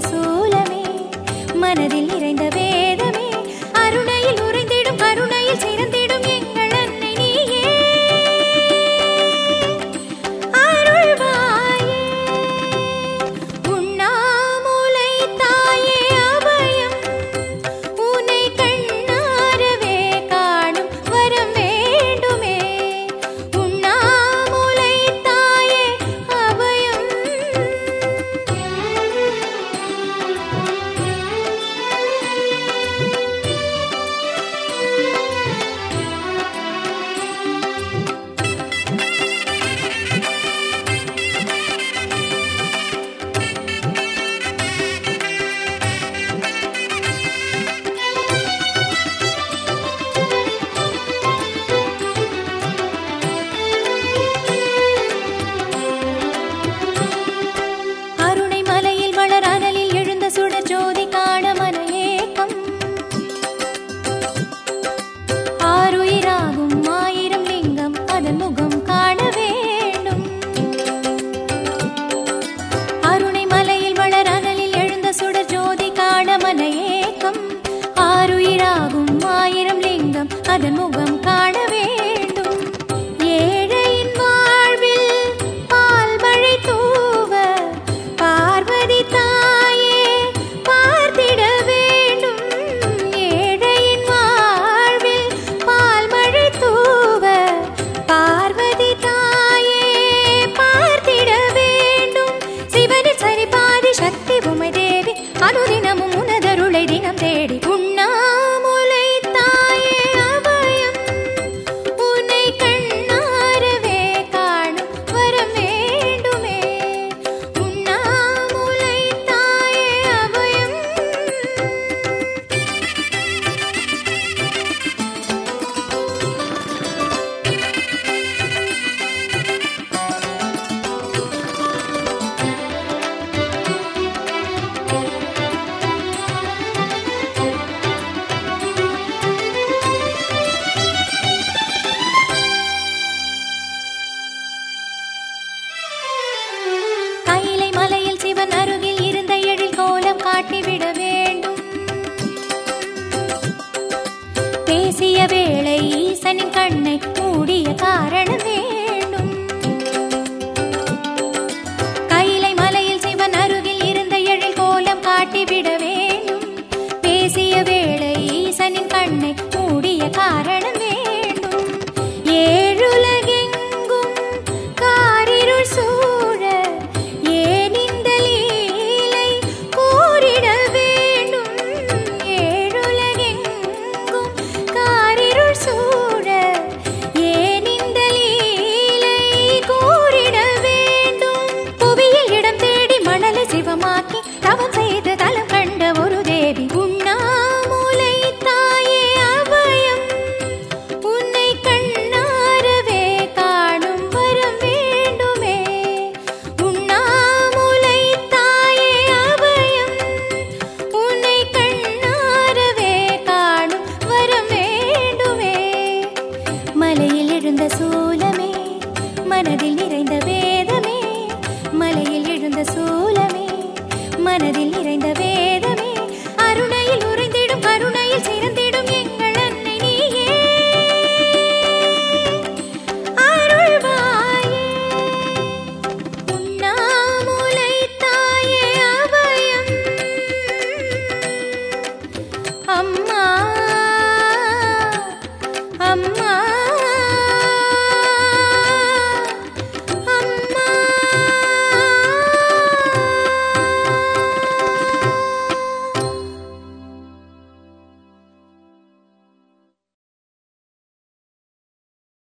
மலையில் மனதில் நிறைந்தவே லிங்கம் முகம் காண தெய்வமாக்கி தவம் செய்து தலம் கண்ட ஒரு தேவி. உண்ணாமூலை தாயே அபயம் உன்னை கண்ணாரவே காணும் வரம் வேண்டுமே. உண்ணாமூலை தாயே அபயம் உன்னை கண்ணாரவே காணும் வரம் வேண்டுமே. மலையில் எழுந்த சூலமே மனதில் நிறைந்த வேதமே மலையில் எழுந்த சூ மனதில் நிறைந்த வேதமே. அருணையில் உறைந்திடும் கருணையில் சிறந்திடும் எங்கள் அன்னை நீயே. அருள்வாயே. தாயே அபயம். அம்மா